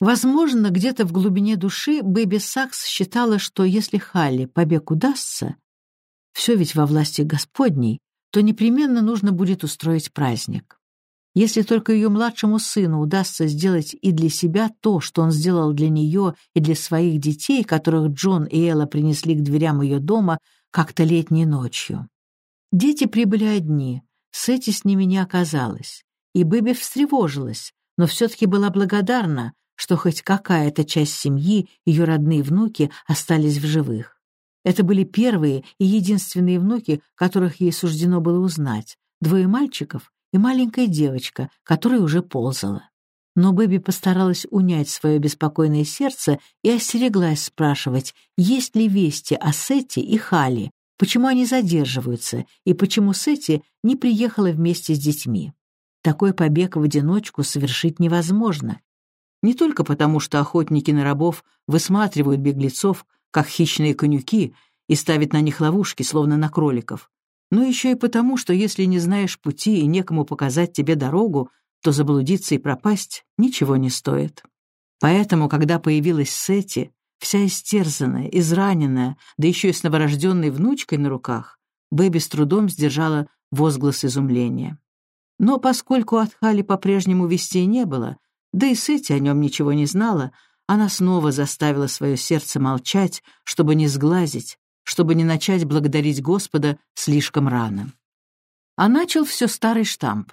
Возможно, где-то в глубине души Бэби Сакс считала, что если Халли побег удастся, все ведь во власти Господней, то непременно нужно будет устроить праздник. Если только ее младшему сыну удастся сделать и для себя то, что он сделал для нее и для своих детей, которых Джон и Элла принесли к дверям ее дома как-то летней ночью. Дети прибыли одни, Сэти с ними не оказалось, и Бэби встревожилась, но все-таки была благодарна, что хоть какая-то часть семьи, ее родные внуки, остались в живых. Это были первые и единственные внуки, которых ей суждено было узнать, двое мальчиков и маленькая девочка, которая уже ползала. Но Бэби постаралась унять свое беспокойное сердце и остереглась спрашивать, есть ли вести о Сете и Хали, почему они задерживаются и почему Сети не приехала вместе с детьми. Такой побег в одиночку совершить невозможно. Не только потому, что охотники на рабов высматривают беглецов, как хищные конюки, и ставят на них ловушки, словно на кроликов, но еще и потому, что если не знаешь пути и некому показать тебе дорогу, то заблудиться и пропасть ничего не стоит. Поэтому, когда появилась Сети, вся истерзанная, израненная, да еще и с новорожденной внучкой на руках, Бэби с трудом сдержала возглас изумления. Но поскольку от Хали по-прежнему вестей не было, да и Сети о нем ничего не знала, она снова заставила свое сердце молчать, чтобы не сглазить, чтобы не начать благодарить Господа слишком рано. А начал все старый штамп.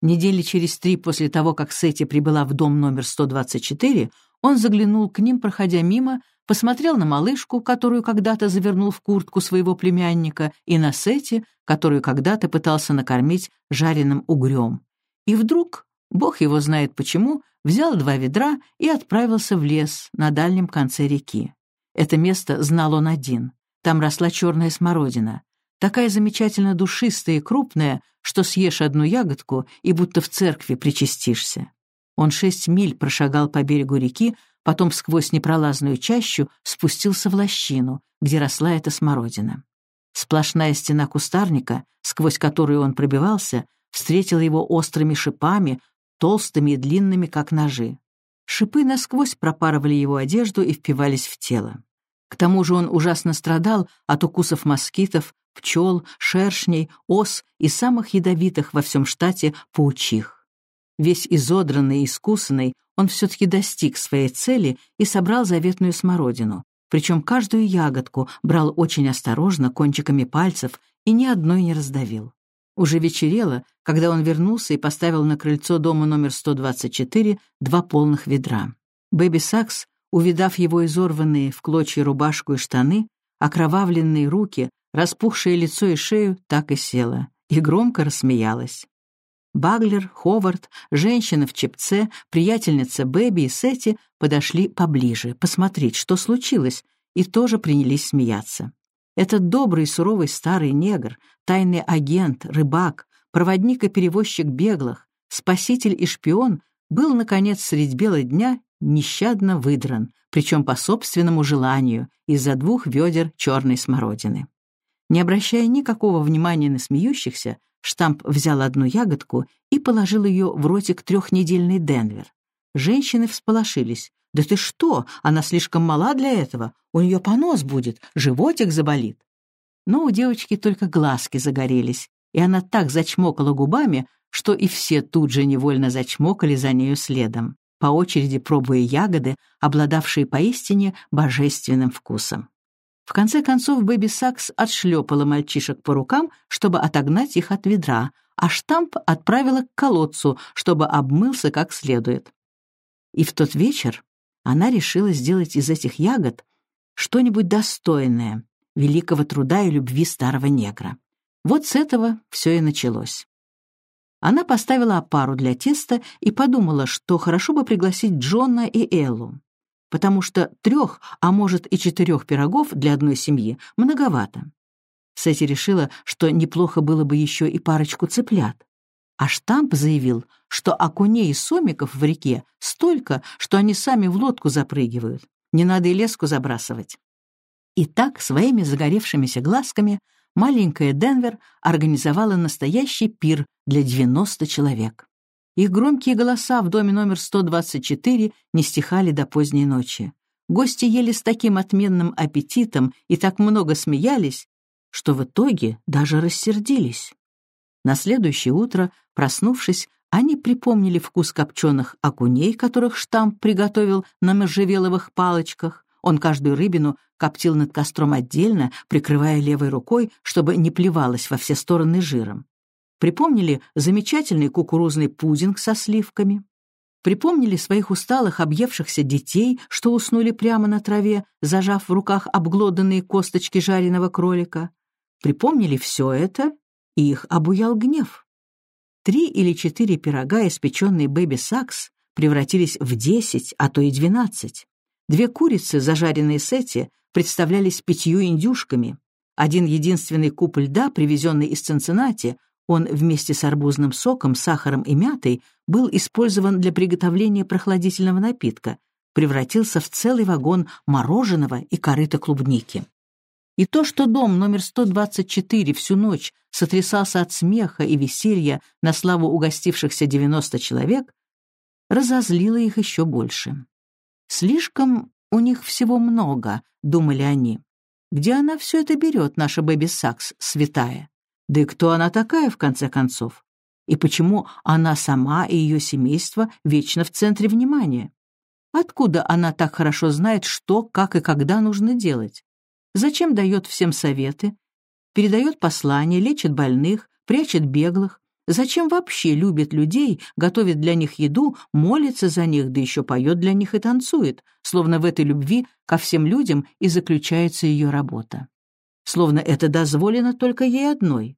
Недели через три после того, как Сети прибыла в дом номер 124, он заглянул к ним, проходя мимо, посмотрел на малышку, которую когда-то завернул в куртку своего племянника, и на Сети, которую когда-то пытался накормить жареным угрем. И вдруг, бог его знает почему, взял два ведра и отправился в лес на дальнем конце реки. Это место знал он один. Там росла черная смородина. Такая замечательно душистая и крупная, что съешь одну ягодку и будто в церкви причастишься. Он шесть миль прошагал по берегу реки, потом сквозь непролазную чащу спустился в лощину, где росла эта смородина. Сплошная стена кустарника, сквозь которую он пробивался, встретила его острыми шипами, толстыми и длинными, как ножи. Шипы насквозь пропарывали его одежду и впивались в тело. К тому же он ужасно страдал от укусов москитов, пчел, шершней, ос и самых ядовитых во всем штате паучих. Весь изодранный и искусанный, он все-таки достиг своей цели и собрал заветную смородину, причем каждую ягодку брал очень осторожно кончиками пальцев и ни одной не раздавил. Уже вечерело, когда он вернулся и поставил на крыльцо дома номер 124 два полных ведра. Бэби Сакс увидав его изорванные в клочья рубашку и штаны, окровавленные руки, распухшее лицо и шею, так и села, и громко рассмеялась. Баглер, Ховард, женщина в чепце, приятельница Бэби и Сетти подошли поближе, посмотреть, что случилось, и тоже принялись смеяться. Этот добрый суровый старый негр, тайный агент, рыбак, проводник и перевозчик беглых, спаситель и шпион был, наконец, средь бела дня нещадно выдран, причем по собственному желанию, из-за двух ведер черной смородины. Не обращая никакого внимания на смеющихся, штамп взял одну ягодку и положил ее в ротик трехнедельный Денвер. Женщины всполошились. «Да ты что? Она слишком мала для этого. У нее понос будет, животик заболит». Но у девочки только глазки загорелись, и она так зачмокала губами, что и все тут же невольно зачмокали за нею следом по очереди пробуя ягоды, обладавшие поистине божественным вкусом. В конце концов Бэби Сакс отшлепала мальчишек по рукам, чтобы отогнать их от ведра, а штамп отправила к колодцу, чтобы обмылся как следует. И в тот вечер она решила сделать из этих ягод что-нибудь достойное великого труда и любви старого негра. Вот с этого все и началось. Она поставила опару для теста и подумала, что хорошо бы пригласить Джона и Эллу, потому что трех, а может и четырех пирогов для одной семьи многовато. Сетти решила, что неплохо было бы еще и парочку цыплят. А штамп заявил, что окуней и сомиков в реке столько, что они сами в лодку запрыгивают. Не надо и леску забрасывать. И так, своими загоревшимися глазками, маленькая Денвер организовала настоящий пир для 90 человек. Их громкие голоса в доме номер 124 не стихали до поздней ночи. Гости ели с таким отменным аппетитом и так много смеялись, что в итоге даже рассердились. На следующее утро, проснувшись, они припомнили вкус копченых окуней, которых штамп приготовил на можжевеловых палочках. Он каждую рыбину коптил над костром отдельно, прикрывая левой рукой, чтобы не плевалось во все стороны жиром. Припомнили замечательный кукурузный пудинг со сливками. Припомнили своих усталых, объевшихся детей, что уснули прямо на траве, зажав в руках обглоданные косточки жареного кролика. Припомнили все это, и их обуял гнев. Три или четыре пирога, испеченные Бэби Сакс, превратились в десять, а то и двенадцать. Две курицы, зажаренные сети, представлялись пятью индюшками. Один единственный куб льда, привезенный из Цинциннати, он вместе с арбузным соком, сахаром и мятой был использован для приготовления прохладительного напитка, превратился в целый вагон мороженого и корыта клубники. И то, что дом номер 124 всю ночь сотрясался от смеха и веселья на славу угостившихся 90 человек, разозлило их еще больше. Слишком у них всего много, думали они. Где она все это берет, наша Бэби Сакс, святая? Да и кто она такая, в конце концов? И почему она сама и ее семейство вечно в центре внимания? Откуда она так хорошо знает, что, как и когда нужно делать? Зачем дает всем советы? Передает послания, лечит больных, прячет беглых? Зачем вообще любит людей, готовит для них еду, молится за них, да еще поет для них и танцует, словно в этой любви ко всем людям и заключается ее работа? Словно это дозволено только ей одной.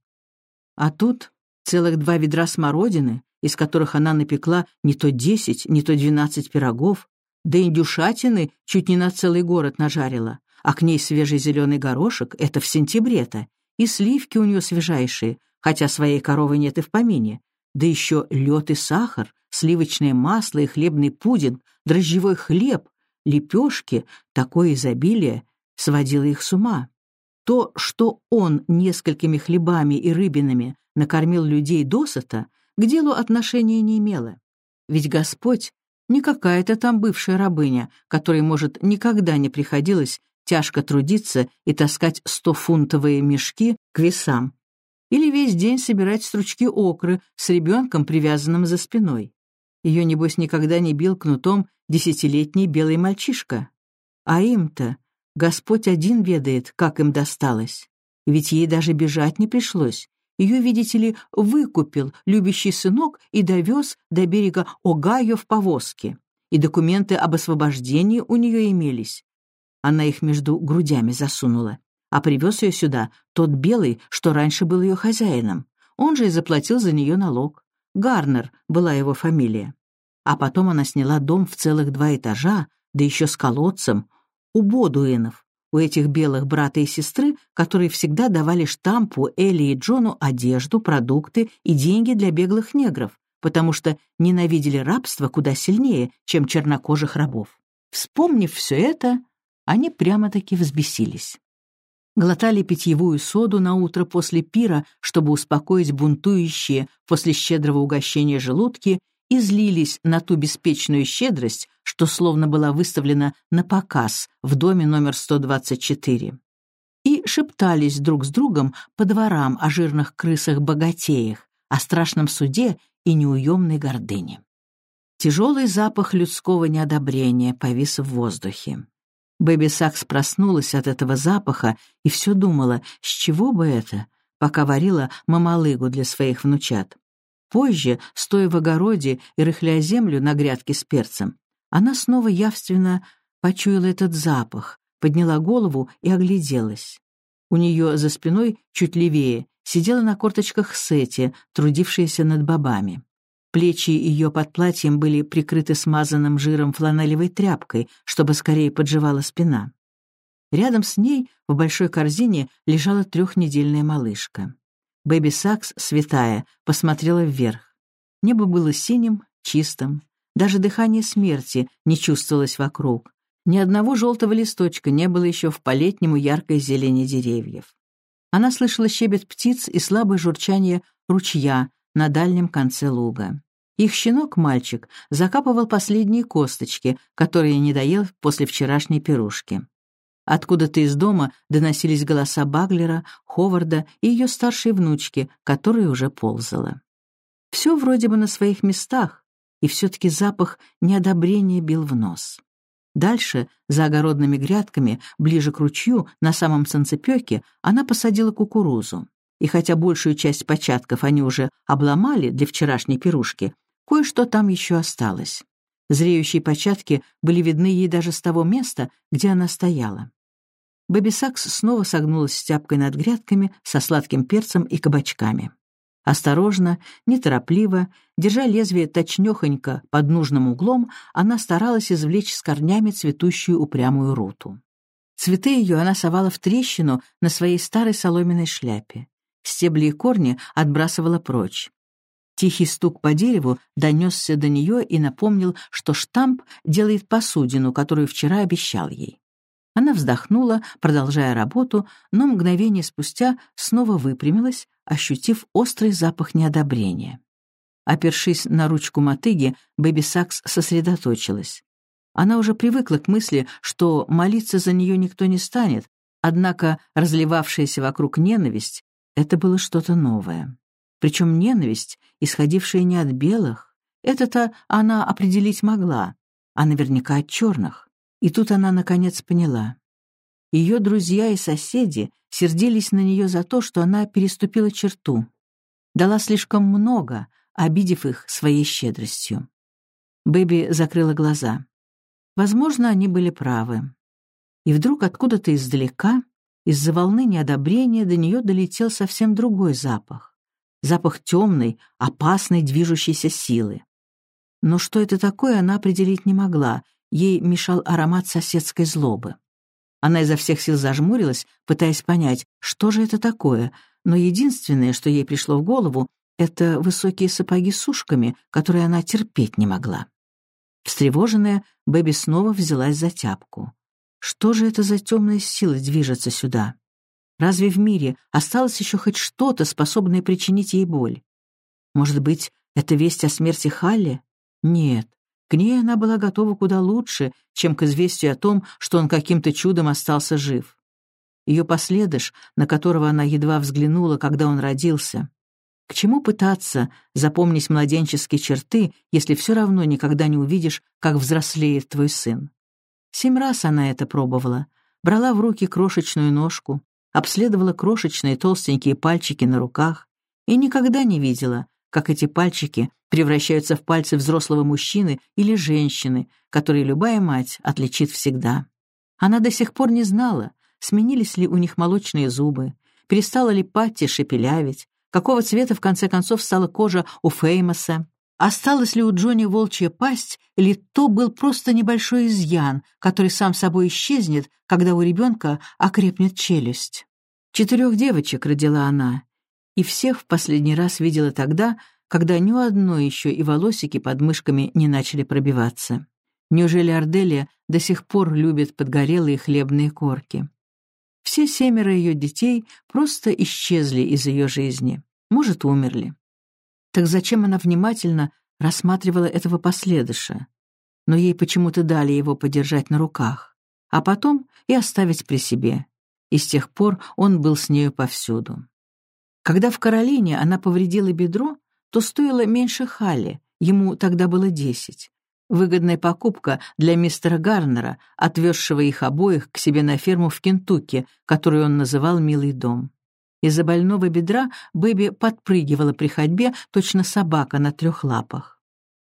А тут целых два ведра смородины, из которых она напекла не то десять, не то двенадцать пирогов, да индюшатины чуть не на целый город нажарила, а к ней свежий зеленый горошек — это в сентябре-то, и сливки у нее свежайшие, хотя своей коровы нет и в помине, да еще лед и сахар, сливочное масло и хлебный пудинг, дрожжевой хлеб, лепешки, такое изобилие сводило их с ума. То, что он несколькими хлебами и рыбинами накормил людей досыта, к делу отношения не имело. Ведь Господь не какая-то там бывшая рабыня, которой, может, никогда не приходилось тяжко трудиться и таскать стофунтовые мешки к весам. Или весь день собирать стручки окры с ребенком, привязанным за спиной. Ее, небось, никогда не бил кнутом десятилетний белый мальчишка. А им-то Господь один ведает, как им досталось. Ведь ей даже бежать не пришлось. Ее, видите ли, выкупил любящий сынок и довез до берега Огайо в повозке. И документы об освобождении у нее имелись. Она их между грудями засунула. А привез ее сюда тот белый, что раньше был ее хозяином. Он же и заплатил за нее налог. Гарнер была его фамилия. А потом она сняла дом в целых два этажа, да еще с колодцем, у Бодуинов, у этих белых брата и сестры, которые всегда давали штампу Элли и Джону одежду, продукты и деньги для беглых негров, потому что ненавидели рабство куда сильнее, чем чернокожих рабов. Вспомнив все это, они прямо-таки взбесились. Глотали питьевую соду на утро после пира, чтобы успокоить бунтующие после щедрого угощения желудки и злились на ту беспечную щедрость, что словно была выставлена на показ в доме номер 124. И шептались друг с другом по дворам о жирных крысах-богатеях, о страшном суде и неуемной гордыне. Тяжелый запах людского неодобрения повис в воздухе. Бэби Сакс проснулась от этого запаха и все думала, с чего бы это, пока варила мамалыгу для своих внучат. Позже, стоя в огороде и рыхляя землю на грядке с перцем, она снова явственно почуяла этот запах, подняла голову и огляделась. У нее за спиной, чуть левее, сидела на корточках Сети, трудившаяся над бобами. Плечи ее под платьем были прикрыты смазанным жиром фланелевой тряпкой, чтобы скорее подживала спина. Рядом с ней в большой корзине лежала трехнедельная малышка. Бэби Сакс, святая, посмотрела вверх. Небо было синим, чистым. Даже дыхание смерти не чувствовалось вокруг. Ни одного желтого листочка не было еще в по-летнему яркой зелени деревьев. Она слышала щебет птиц и слабое журчание ручья на дальнем конце луга. Их щенок-мальчик закапывал последние косточки, которые не доел после вчерашней пирушки. Откуда-то из дома доносились голоса Баглера, Ховарда и ее старшей внучки, которая уже ползала. Все вроде бы на своих местах, и все-таки запах неодобрения бил в нос. Дальше, за огородными грядками, ближе к ручью, на самом санцепёке, она посадила кукурузу. И хотя большую часть початков они уже обломали для вчерашней пирушки, кое-что там еще осталось. Зреющие початки были видны ей даже с того места, где она стояла. Бэби Сакс снова согнулась стяпкой над грядками со сладким перцем и кабачками. Осторожно, неторопливо, держа лезвие точнёхонько под нужным углом, она старалась извлечь с корнями цветущую упрямую руту. Цветы ее она совала в трещину на своей старой соломенной шляпе. Стебли и корни отбрасывала прочь. Тихий стук по дереву донесся до нее и напомнил, что штамп делает посудину, которую вчера обещал ей. Она вздохнула, продолжая работу, но мгновение спустя снова выпрямилась, ощутив острый запах неодобрения. Опершись на ручку мотыги, Бэби Сакс сосредоточилась. Она уже привыкла к мысли, что молиться за нее никто не станет, однако разливавшаяся вокруг ненависть — это было что-то новое. Причем ненависть, исходившая не от белых, это-то она определить могла, а наверняка от черных. И тут она, наконец, поняла. Ее друзья и соседи сердились на нее за то, что она переступила черту. Дала слишком много, обидев их своей щедростью. Бэби закрыла глаза. Возможно, они были правы. И вдруг откуда-то издалека, из-за волны неодобрения, до нее долетел совсем другой запах. Запах темной, опасной движущейся силы. Но что это такое, она определить не могла, ей мешал аромат соседской злобы. Она изо всех сил зажмурилась, пытаясь понять, что же это такое, но единственное, что ей пришло в голову, это высокие сапоги с ушками, которые она терпеть не могла. Встревоженная, Бэби снова взялась за тяпку. Что же это за темная сила движется сюда? Разве в мире осталось еще хоть что-то, способное причинить ей боль? Может быть, это весть о смерти Халли? Нет, к ней она была готова куда лучше, чем к известию о том, что он каким-то чудом остался жив. Ее последыш, на которого она едва взглянула, когда он родился. К чему пытаться запомнить младенческие черты, если все равно никогда не увидишь, как взрослеет твой сын? Семь раз она это пробовала. Брала в руки крошечную ножку, обследовала крошечные толстенькие пальчики на руках и никогда не видела, как эти пальчики превращаются в пальцы взрослого мужчины или женщины, которые любая мать отличит всегда. Она до сих пор не знала, сменились ли у них молочные зубы, перестала ли Патти шепелявить, какого цвета в конце концов стала кожа у Феймоса, осталась ли у Джонни волчья пасть, или то был просто небольшой изъян, который сам собой исчезнет, когда у ребенка окрепнет челюсть. Четырех девочек родила она, и всех в последний раз видела тогда, когда ни у одной еще и волосики под мышками не начали пробиваться. Неужели Арделия до сих пор любит подгорелые хлебные корки? Все семеро ее детей просто исчезли из ее жизни, может, умерли. Так зачем она внимательно рассматривала этого последыша? Но ей почему-то дали его подержать на руках, а потом и оставить при себе. И с тех пор он был с нею повсюду. Когда в Каролине она повредила бедро, то стоило меньше Халли, ему тогда было десять. Выгодная покупка для мистера Гарнера, отвезшего их обоих к себе на ферму в Кентукки, которую он называл «Милый дом». Из-за больного бедра Бэби подпрыгивала при ходьбе, точно собака на трех лапах.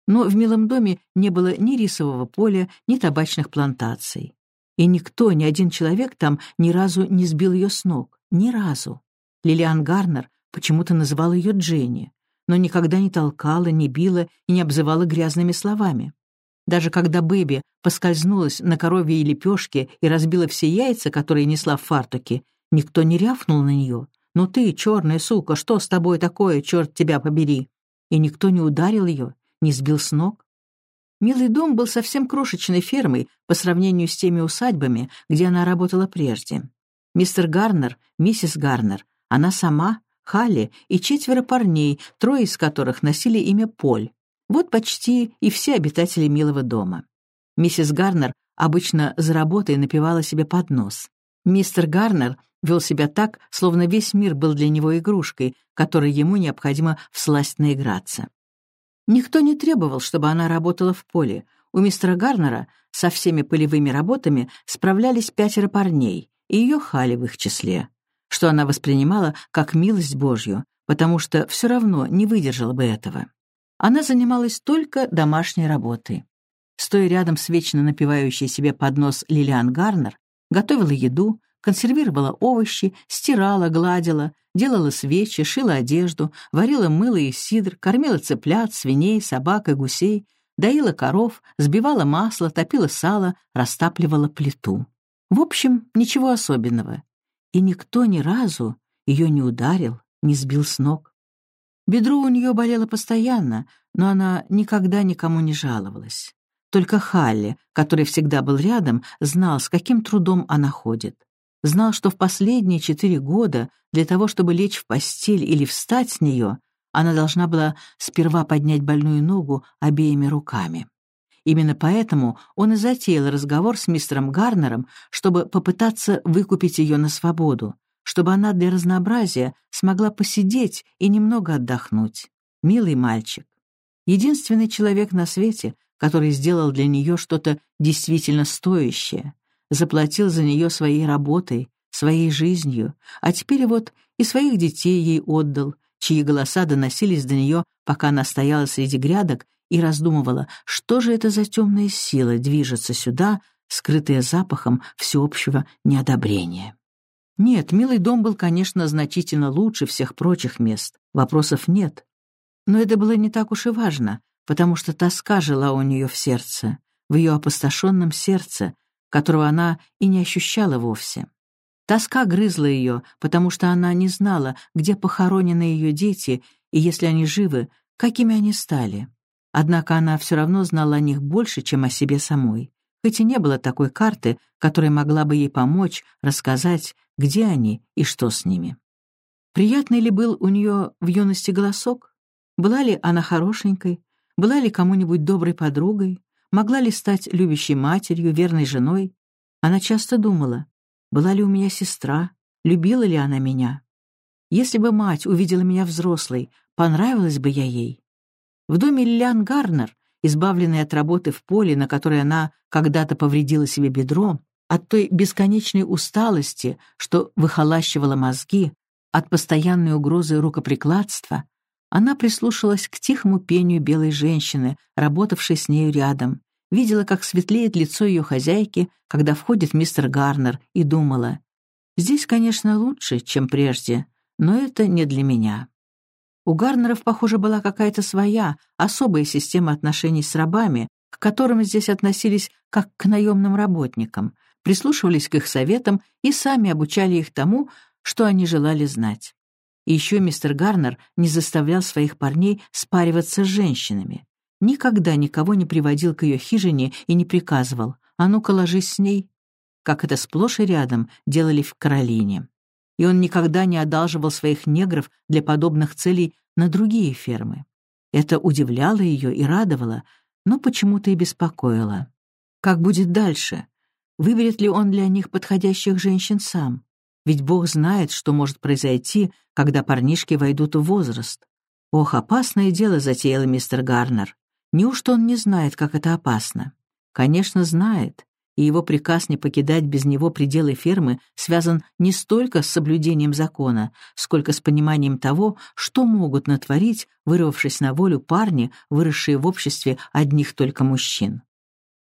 Но в «Милом доме» не было ни рисового поля, ни табачных плантаций. И никто, ни один человек там ни разу не сбил ее с ног. Ни разу. Лилиан Гарнер почему-то называла ее Дженни, но никогда не толкала, не била и не обзывала грязными словами. Даже когда Бэби поскользнулась на коровьей лепешке и разбила все яйца, которые несла в фартуке, никто не рявкнул на нее. «Ну ты, черная сука, что с тобой такое, черт тебя побери?» И никто не ударил ее, не сбил с ног. Милый дом был совсем крошечной фермой по сравнению с теми усадьбами, где она работала прежде. Мистер Гарнер, миссис Гарнер она сама, Халли и четверо парней, трое из которых носили имя Поль. Вот почти и все обитатели милого дома. Миссис Гарнер обычно за работой напивала себе под нос. Мистер Гарнер вел себя так, словно весь мир был для него игрушкой, которой ему необходимо всласть наиграться. Никто не требовал, чтобы она работала в поле. У мистера Гарнера со всеми полевыми работами справлялись пятеро парней, и ее Хали в их числе, что она воспринимала как милость Божью, потому что все равно не выдержала бы этого. Она занималась только домашней работой. Стоя рядом с вечно напивающей себе под нос Лилиан Гарнер, готовила еду, консервировала овощи, стирала, гладила, делала свечи, шила одежду, варила мыло и сидр, кормила цыплят, свиней, собак и гусей, доила коров, сбивала масло, топила сало, растапливала плиту. В общем, ничего особенного. И никто ни разу ее не ударил, не сбил с ног. Бедро у нее болело постоянно, но она никогда никому не жаловалась. Только Халли, который всегда был рядом, знал, с каким трудом она ходит. Знал, что в последние четыре года для того, чтобы лечь в постель или встать с нее, она должна была сперва поднять больную ногу обеими руками. Именно поэтому он и затеял разговор с мистером Гарнером, чтобы попытаться выкупить ее на свободу, чтобы она для разнообразия смогла посидеть и немного отдохнуть. Милый мальчик. Единственный человек на свете, который сделал для нее что-то действительно стоящее, заплатил за нее своей работой, своей жизнью, а теперь вот и своих детей ей отдал, чьи голоса доносились до нее, пока она стояла среди грядок и раздумывала, что же это за темная сила движется сюда, скрытая запахом всеобщего неодобрения. Нет, милый дом был, конечно, значительно лучше всех прочих мест, вопросов нет. Но это было не так уж и важно, потому что тоска жила у нее в сердце, в ее опустошенном сердце, которого она и не ощущала вовсе. Тоска грызла ее, потому что она не знала, где похоронены ее дети, и если они живы, какими они стали. Однако она все равно знала о них больше, чем о себе самой, хоть и не было такой карты, которая могла бы ей помочь рассказать, где они и что с ними. Приятный ли был у нее в юности голосок? Была ли она хорошенькой? Была ли кому-нибудь доброй подругой? Могла ли стать любящей матерью, верной женой? Она часто думала, была ли у меня сестра, любила ли она меня? Если бы мать увидела меня взрослой, понравилась бы я ей? В доме Лилиан Гарнер, избавленной от работы в поле, на которой она когда-то повредила себе бедро, от той бесконечной усталости, что выхолащивала мозги, от постоянной угрозы рукоприкладства, она прислушалась к тихому пению белой женщины, работавшей с нею рядом, видела, как светлеет лицо ее хозяйки, когда входит мистер Гарнер, и думала, «Здесь, конечно, лучше, чем прежде, но это не для меня». У Гарнеров, похоже, была какая-то своя, особая система отношений с рабами, к которым здесь относились как к наемным работникам, прислушивались к их советам и сами обучали их тому, что они желали знать. И еще мистер Гарнер не заставлял своих парней спариваться с женщинами. Никогда никого не приводил к ее хижине и не приказывал «А ну-ка, ложись с ней», как это сплошь и рядом делали в Каролине и он никогда не одалживал своих негров для подобных целей на другие фермы. Это удивляло ее и радовало, но почему-то и беспокоило. Как будет дальше? Выберет ли он для них подходящих женщин сам? Ведь Бог знает, что может произойти, когда парнишки войдут в возраст. Ох, опасное дело затеял мистер Гарнер. Неужто он не знает, как это опасно? Конечно, знает и его приказ не покидать без него пределы фермы связан не столько с соблюдением закона, сколько с пониманием того, что могут натворить, вырвавшись на волю парни, выросшие в обществе одних только мужчин.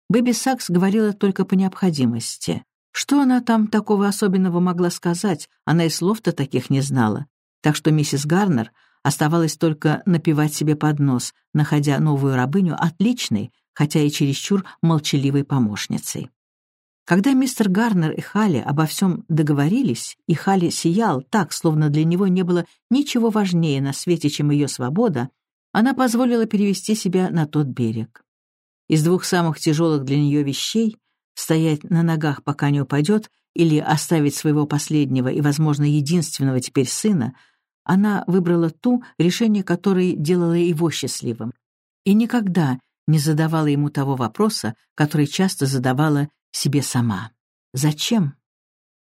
Бэби Сакс говорила только по необходимости. Что она там такого особенного могла сказать, она и слов-то таких не знала. Так что миссис Гарнер оставалось только напевать себе под нос, находя новую рабыню отличной, хотя и чересчур молчаливой помощницей. Когда мистер Гарнер и Халли обо всем договорились, и Халли сиял так, словно для него не было ничего важнее на свете, чем ее свобода, она позволила перевести себя на тот берег. Из двух самых тяжелых для нее вещей — стоять на ногах, пока не упадет, или оставить своего последнего и, возможно, единственного теперь сына, она выбрала ту, решение которой делало его счастливым. и никогда не задавала ему того вопроса, который часто задавала себе сама. Зачем?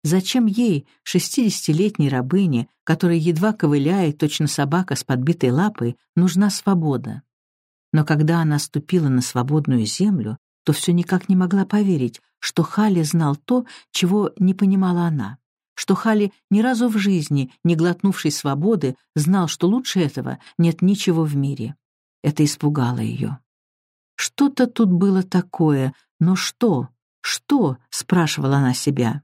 Зачем ей, шестидесятилетней рабыне, которая едва ковыляет, точно собака с подбитой лапой, нужна свобода? Но когда она ступила на свободную землю, то все никак не могла поверить, что Хали знал то, чего не понимала она, что Хали ни разу в жизни, не глотнувший свободы, знал, что лучше этого нет ничего в мире. Это испугало ее. Что-то тут было такое, но что? Что? — спрашивала она себя.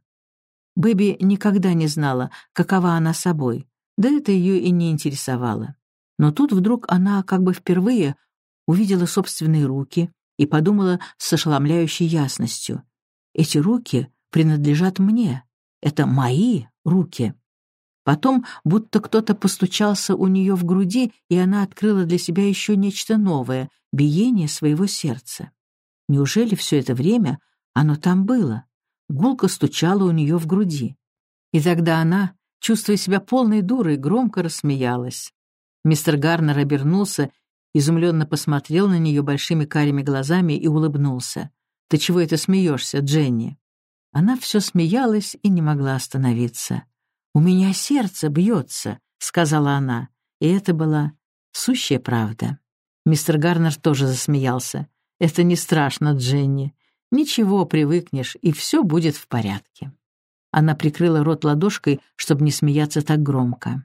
Бэби никогда не знала, какова она собой, да это ее и не интересовало. Но тут вдруг она как бы впервые увидела собственные руки и подумала с ошеломляющей ясностью. «Эти руки принадлежат мне. Это мои руки». Потом будто кто-то постучался у нее в груди, и она открыла для себя еще нечто новое — биение своего сердца. Неужели все это время оно там было? гулко стучала у нее в груди. И тогда она, чувствуя себя полной дурой, громко рассмеялась. Мистер Гарнер обернулся, изумленно посмотрел на нее большими карими глазами и улыбнулся. «Ты чего это смеешься, Дженни?» Она все смеялась и не могла остановиться. «У меня сердце бьется», — сказала она, и это была сущая правда. Мистер Гарнер тоже засмеялся. «Это не страшно, Дженни. Ничего, привыкнешь, и все будет в порядке. Она прикрыла рот ладошкой, чтобы не смеяться так громко.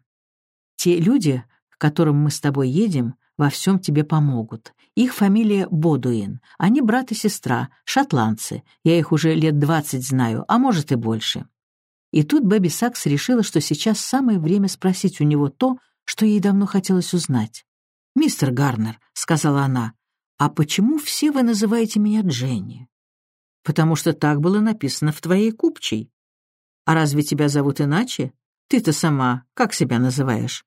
Те люди, к которым мы с тобой едем, во всем тебе помогут. Их фамилия Бодуин. Они брат и сестра, шотландцы. Я их уже лет двадцать знаю, а может и больше. И тут Бэби Сакс решила, что сейчас самое время спросить у него то, что ей давно хотелось узнать. «Мистер Гарнер», — сказала она, — «а почему все вы называете меня Дженни?» потому что так было написано в твоей купчей. А разве тебя зовут иначе? Ты-то сама как себя называешь?»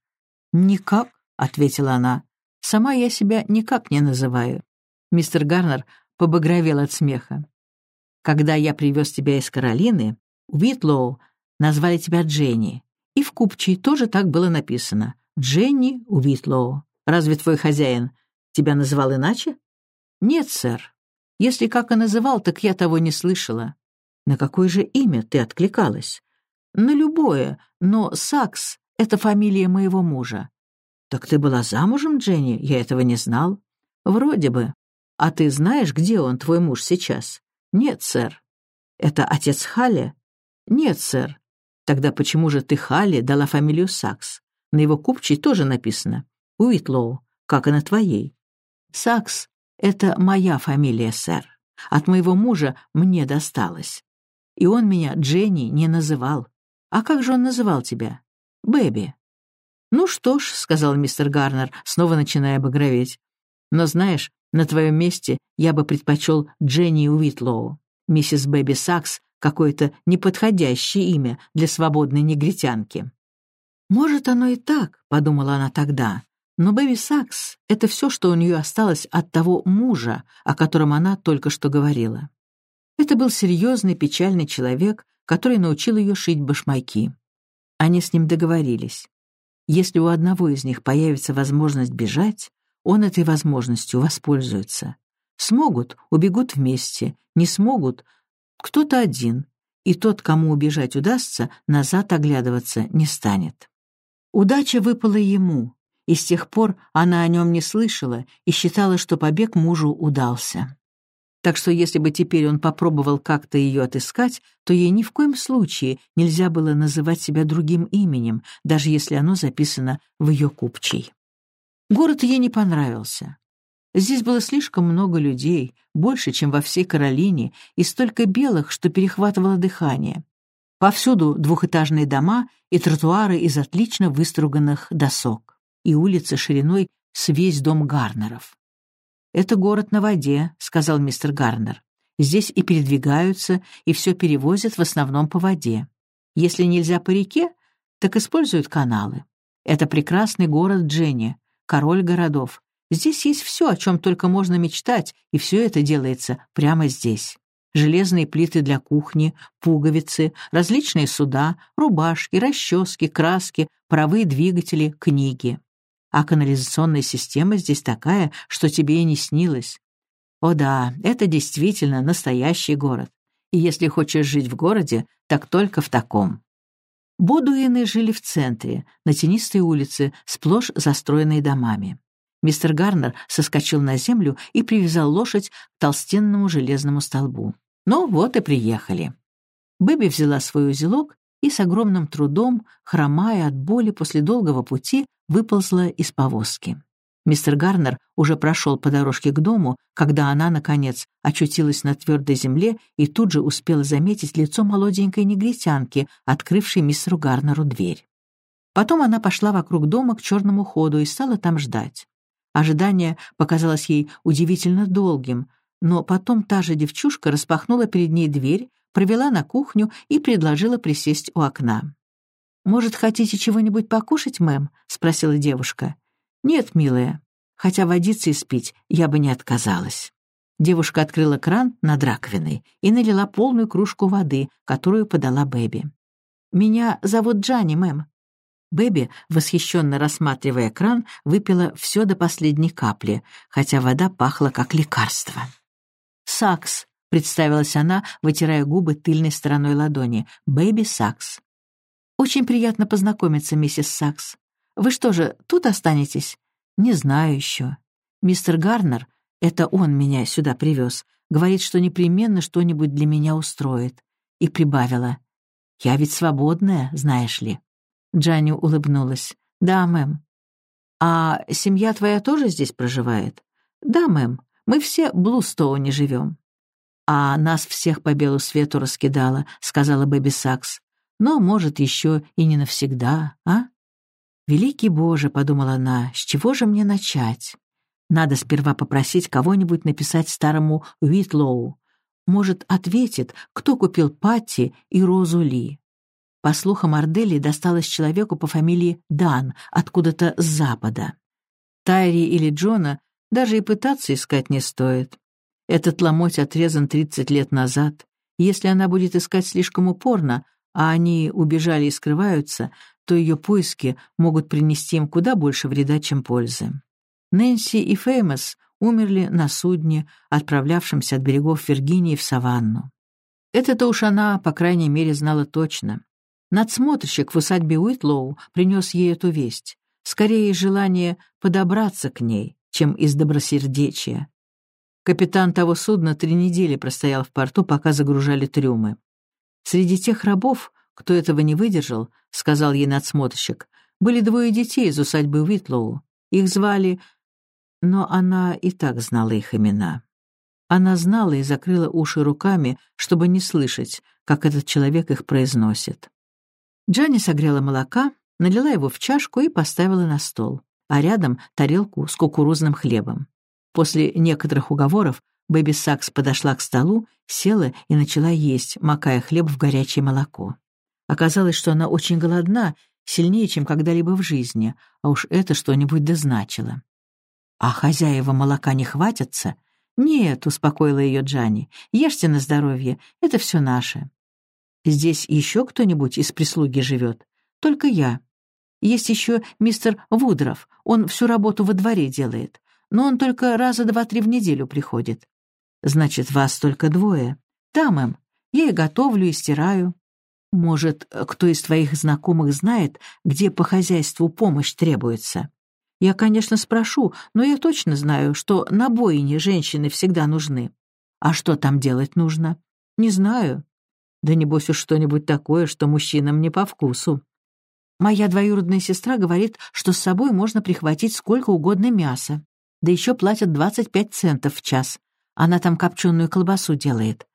«Никак», — ответила она. «Сама я себя никак не называю». Мистер Гарнер побагровел от смеха. «Когда я привез тебя из Каролины, Уитлоу назвали тебя Дженни, и в купчей тоже так было написано. Дженни Уитлоу. Разве твой хозяин тебя называл иначе?» «Нет, сэр. Если как и называл, так я того не слышала. На какое же имя ты откликалась? На любое, но Сакс — это фамилия моего мужа. Так ты была замужем, Дженни? Я этого не знал. Вроде бы. А ты знаешь, где он, твой муж, сейчас? Нет, сэр. Это отец Халли? Нет, сэр. Тогда почему же ты Халли дала фамилию Сакс? На его купчей тоже написано. Уитлоу, как и на твоей. Сакс это моя фамилия, сэр. От моего мужа мне досталось. И он меня Дженни не называл. А как же он называл тебя? Бэби. «Ну что ж», — сказал мистер Гарнер, снова начиная багроветь. «Но знаешь, на твоем месте я бы предпочел Дженни Уитлоу. Миссис Бэби Сакс — какое-то неподходящее имя для свободной негритянки». «Может, оно и так», — подумала она тогда. Но Бэби Сакс — это все, что у нее осталось от того мужа, о котором она только что говорила. Это был серьезный, печальный человек, который научил ее шить башмаки. Они с ним договорились. Если у одного из них появится возможность бежать, он этой возможностью воспользуется. Смогут — убегут вместе, не смогут — кто-то один, и тот, кому убежать удастся, назад оглядываться не станет. Удача выпала ему, и с тех пор она о нем не слышала и считала, что побег мужу удался. Так что если бы теперь он попробовал как-то ее отыскать, то ей ни в коем случае нельзя было называть себя другим именем, даже если оно записано в ее купчей. Город ей не понравился. Здесь было слишком много людей, больше, чем во всей Каролине, и столько белых, что перехватывало дыхание. Повсюду двухэтажные дома и тротуары из отлично выструганных досок и улица шириной с весь дом Гарнеров. «Это город на воде», — сказал мистер Гарнер. «Здесь и передвигаются, и все перевозят в основном по воде. Если нельзя по реке, так используют каналы. Это прекрасный город Дженни, король городов. Здесь есть все, о чем только можно мечтать, и все это делается прямо здесь. Железные плиты для кухни, пуговицы, различные суда, рубашки, расчески, краски, паровые двигатели, книги. А канализационная система здесь такая, что тебе и не снилось. О да, это действительно настоящий город. И если хочешь жить в городе, так только в таком. Бодуины жили в центре, на тенистой улице, сплошь застроенной домами. Мистер Гарнер соскочил на землю и привязал лошадь к толстенному железному столбу. Ну вот и приехали. Бэби взяла свой узелок и с огромным трудом, хромая от боли после долгого пути, выползла из повозки. Мистер Гарнер уже прошел по дорожке к дому, когда она, наконец, очутилась на твердой земле и тут же успела заметить лицо молоденькой негритянки, открывшей мистеру Гарнеру дверь. Потом она пошла вокруг дома к черному ходу и стала там ждать. Ожидание показалось ей удивительно долгим, но потом та же девчушка распахнула перед ней дверь, провела на кухню и предложила присесть у окна. «Может, хотите чего-нибудь покушать, мэм?» — спросила девушка. «Нет, милая, хотя водиться и спить я бы не отказалась». Девушка открыла кран над раковиной и налила полную кружку воды, которую подала Бэби. «Меня зовут Джанни, мэм». Бэби, восхищенно рассматривая кран, выпила все до последней капли, хотя вода пахла как лекарство. «Сакс», — представилась она, вытирая губы тыльной стороной ладони. «Бэби Сакс». «Очень приятно познакомиться, миссис Сакс. Вы что же, тут останетесь? Не знаю еще. Мистер Гарнер, это он меня сюда привез, говорит, что непременно что-нибудь для меня устроит. И прибавила. Я ведь свободная, знаешь ли. Джанни улыбнулась. Да, мэм. А семья твоя тоже здесь проживает? Да, мэм. Мы все в Блустоуне живем. А нас всех по белу свету раскидала, сказала Бэби Сакс. Но, может, еще и не навсегда, а? «Великий Боже», — подумала она, — «с чего же мне начать? Надо сперва попросить кого-нибудь написать старому Уитлоу. Может, ответит, кто купил Патти и Розу Ли». По слухам, Ардели досталось человеку по фамилии Дан, откуда-то с запада. Тайри или Джона даже и пытаться искать не стоит. Этот ломоть отрезан 30 лет назад. Если она будет искать слишком упорно, а они убежали и скрываются, то ее поиски могут принести им куда больше вреда, чем пользы. Нэнси и Феймос умерли на судне, отправлявшемся от берегов Виргинии в саванну. Это-то уж она, по крайней мере, знала точно. Надсмотрщик в усадьбе Уитлоу принес ей эту весть. Скорее, желание подобраться к ней, чем из добросердечия. Капитан того судна три недели простоял в порту, пока загружали трюмы. Среди тех рабов, кто этого не выдержал, — сказал ей надсмотрщик, — были двое детей из усадьбы Уитлоу. Их звали... Но она и так знала их имена. Она знала и закрыла уши руками, чтобы не слышать, как этот человек их произносит. Джанни согрела молока, налила его в чашку и поставила на стол, а рядом тарелку с кукурузным хлебом. После некоторых уговоров Бэби Сакс подошла к столу, села и начала есть, макая хлеб в горячее молоко. Оказалось, что она очень голодна, сильнее, чем когда-либо в жизни, а уж это что-нибудь дозначило. «А хозяева молока не хватятся?» «Нет», — успокоила ее Джанни, — «ешьте на здоровье, это все наше». «Здесь еще кто-нибудь из прислуги живет?» «Только я. Есть еще мистер Вудров, он всю работу во дворе делает, но он только раза два-три в неделю приходит». «Значит, вас только двое?» «Да, мэм, я и готовлю, и стираю». Может, кто из твоих знакомых знает, где по хозяйству помощь требуется? Я, конечно, спрошу, но я точно знаю, что на бойне женщины всегда нужны. А что там делать нужно? Не знаю. Да небось уж что-нибудь такое, что мужчинам не по вкусу. Моя двоюродная сестра говорит, что с собой можно прихватить сколько угодно мяса. Да еще платят 25 центов в час. Она там копченую колбасу делает.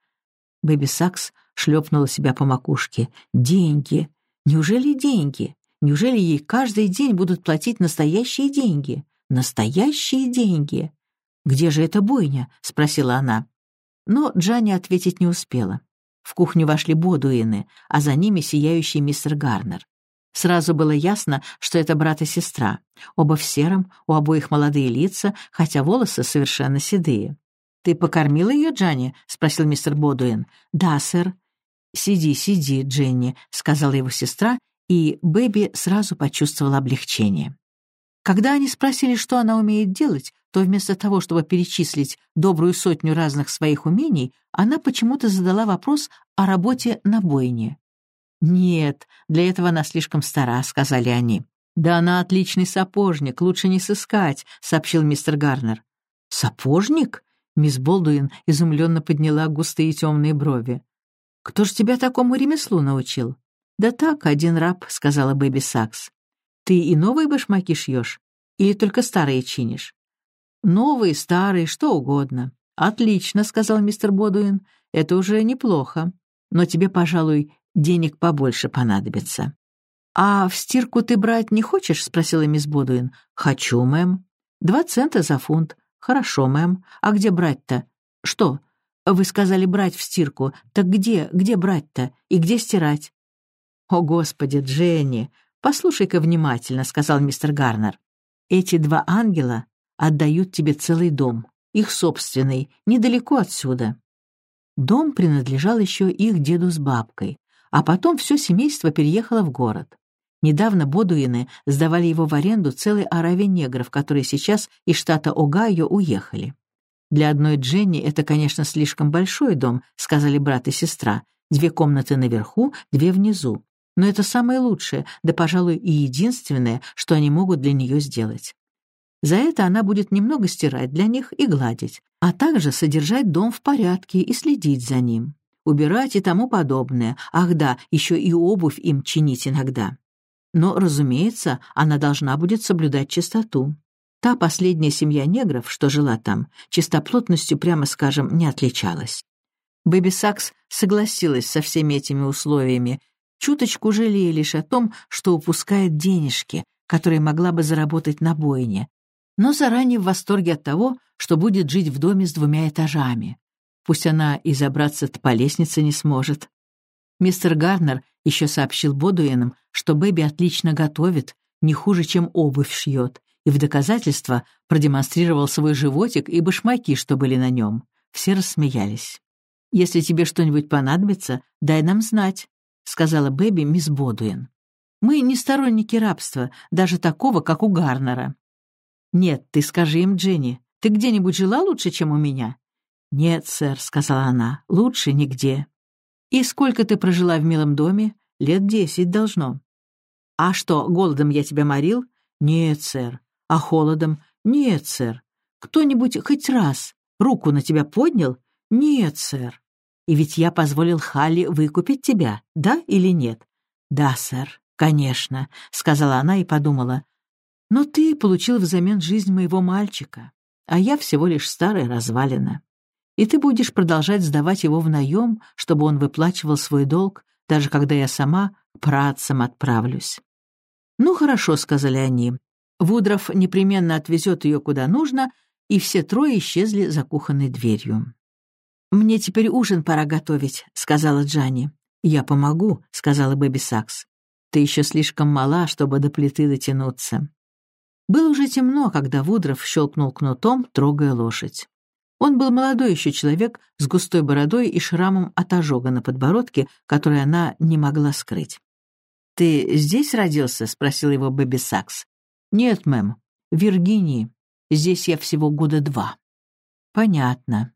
Бэби Сакс шлепнула себя по макушке. «Деньги! Неужели деньги? Неужели ей каждый день будут платить настоящие деньги? Настоящие деньги!» «Где же эта бойня?» — спросила она. Но Джанни ответить не успела. В кухню вошли Бодуины, а за ними сияющий мистер Гарнер. Сразу было ясно, что это брат и сестра. Оба в сером, у обоих молодые лица, хотя волосы совершенно седые. «Ты покормила ее, Джанни?» — спросил мистер Бодуин. «Да, сэр». «Сиди, сиди, Дженни», — сказала его сестра, и Бэби сразу почувствовала облегчение. Когда они спросили, что она умеет делать, то вместо того, чтобы перечислить добрую сотню разных своих умений, она почему-то задала вопрос о работе на бойне. «Нет, для этого она слишком стара», — сказали они. «Да она отличный сапожник, лучше не сыскать», — сообщил мистер Гарнер. «Сапожник?» — мисс Болдуин изумленно подняла густые темные брови. «Кто ж тебя такому ремеслу научил?» «Да так, один раб», — сказала Бэби Сакс. «Ты и новые башмаки шьешь? Или только старые чинишь?» «Новые, старые, что угодно». «Отлично», — сказал мистер Бодуин. «Это уже неплохо. Но тебе, пожалуй, денег побольше понадобится». «А в стирку ты брать не хочешь?» — спросила мисс Бодуин. «Хочу, мэм». «Два цента за фунт. Хорошо, мэм. А где брать-то?» «Что? Вы сказали брать в стирку. Так где, где брать-то? И где стирать?» «О, Господи, Дженни! Послушай-ка внимательно», — сказал мистер Гарнер. «Эти два ангела отдают тебе целый дом, их собственный, недалеко отсюда». Дом принадлежал еще их деду с бабкой, а потом все семейство переехало в город. Недавно бодуины сдавали его в аренду целой ораве негров, которые сейчас из штата Огайо уехали. «Для одной Дженни это, конечно, слишком большой дом», — сказали брат и сестра. «Две комнаты наверху, две внизу. Но это самое лучшее, да, пожалуй, и единственное, что они могут для нее сделать. За это она будет немного стирать для них и гладить, а также содержать дом в порядке и следить за ним, убирать и тому подобное. Ах да, еще и обувь им чинить иногда. Но, разумеется, она должна будет соблюдать чистоту. Та последняя семья негров, что жила там, чистоплотностью, прямо скажем, не отличалась. Бэби Сакс согласилась со всеми этими условиями чуточку жалея лишь о том, что упускает денежки, которые могла бы заработать на бойне, но заранее в восторге от того, что будет жить в доме с двумя этажами. Пусть она и забраться-то по лестнице не сможет. Мистер Гарнер еще сообщил Бодуинам, что Бэби отлично готовит, не хуже, чем обувь шьет, и в доказательство продемонстрировал свой животик и башмаки, что были на нем. Все рассмеялись. «Если тебе что-нибудь понадобится, дай нам знать», — сказала Бэби мисс Бодуин. «Мы не сторонники рабства, даже такого, как у Гарнера». «Нет, ты скажи им, Дженни, ты где-нибудь жила лучше, чем у меня?» «Нет, сэр», — сказала она, — «лучше нигде». «И сколько ты прожила в милом доме? Лет десять должно». «А что, голодом я тебя морил?» «Нет, сэр». «А холодом?» «Нет, сэр». «Кто-нибудь хоть раз руку на тебя поднял?» «Нет, сэр». И ведь я позволил Халли выкупить тебя, да или нет?» «Да, сэр, конечно», — сказала она и подумала. «Но ты получил взамен жизнь моего мальчика, а я всего лишь старая развалина. И ты будешь продолжать сдавать его в наем, чтобы он выплачивал свой долг, даже когда я сама працам отправлюсь». «Ну, хорошо», — сказали они. Вудров непременно отвезет ее куда нужно, и все трое исчезли за кухонной дверью. «Мне теперь ужин пора готовить», — сказала Джанни. «Я помогу», — сказала Бэби Сакс. «Ты еще слишком мала, чтобы до плиты дотянуться». Было уже темно, когда Вудров щелкнул кнутом, трогая лошадь. Он был молодой еще человек с густой бородой и шрамом от ожога на подбородке, который она не могла скрыть. «Ты здесь родился?» — спросил его Бэби Сакс. «Нет, мэм, в Виргинии. Здесь я всего года два». «Понятно.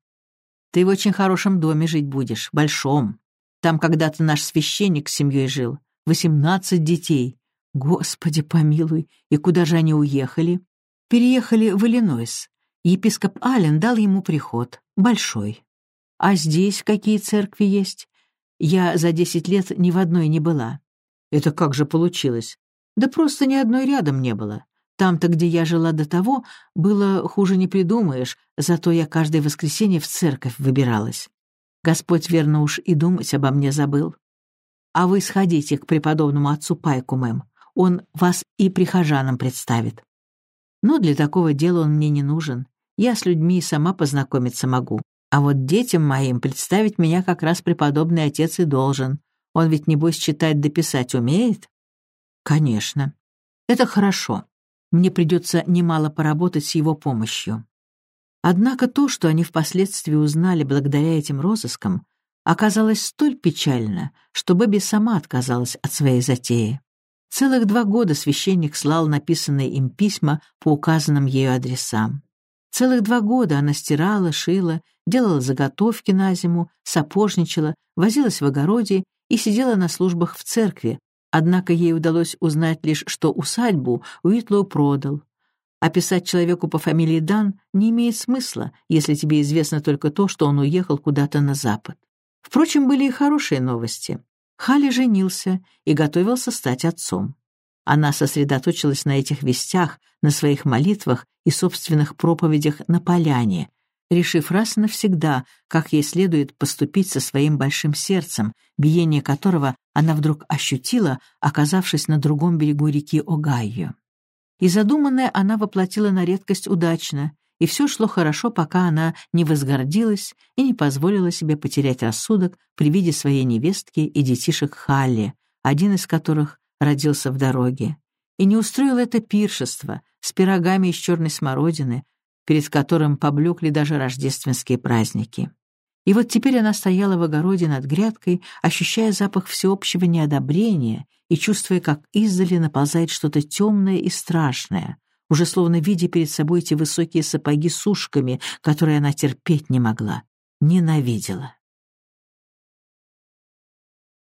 Ты в очень хорошем доме жить будешь, большом. Там когда-то наш священник с семьей жил. Восемнадцать детей. Господи помилуй, и куда же они уехали? Переехали в Иллинойс. Епископ Аллен дал ему приход, большой. А здесь какие церкви есть? Я за десять лет ни в одной не была. Это как же получилось? Да просто ни одной рядом не было. Там-то, где я жила до того, было хуже не придумаешь, зато я каждое воскресенье в церковь выбиралась. Господь, верно уж, и думать обо мне забыл. А вы сходите к преподобному отцу Пайку, мэм. Он вас и прихожанам представит. Но для такого дела он мне не нужен. Я с людьми сама познакомиться могу. А вот детям моим представить меня как раз преподобный отец и должен. Он ведь, небось, читать да писать умеет? Конечно. Это хорошо мне придется немало поработать с его помощью. Однако то, что они впоследствии узнали благодаря этим розыскам, оказалось столь печально, что Бэби сама отказалась от своей затеи. Целых два года священник слал написанные им письма по указанным ею адресам. Целых два года она стирала, шила, делала заготовки на зиму, сапожничала, возилась в огороде и сидела на службах в церкви, однако ей удалось узнать лишь, что усадьбу Уитлоу продал. Описать человеку по фамилии Дан не имеет смысла, если тебе известно только то, что он уехал куда-то на запад. Впрочем, были и хорошие новости. Хали женился и готовился стать отцом. Она сосредоточилась на этих вестях, на своих молитвах и собственных проповедях на поляне, решив раз и навсегда, как ей следует поступить со своим большим сердцем, биение которого она вдруг ощутила, оказавшись на другом берегу реки Огайо. И задуманное она воплотила на редкость удачно, и все шло хорошо, пока она не возгордилась и не позволила себе потерять рассудок при виде своей невестки и детишек Халли, один из которых родился в дороге, и не устроила это пиршество с пирогами из черной смородины, перед которым поблекли даже рождественские праздники. И вот теперь она стояла в огороде над грядкой, ощущая запах всеобщего неодобрения и чувствуя, как издали наползает что-то темное и страшное, уже словно видя перед собой эти высокие сапоги с ушками, которые она терпеть не могла, ненавидела.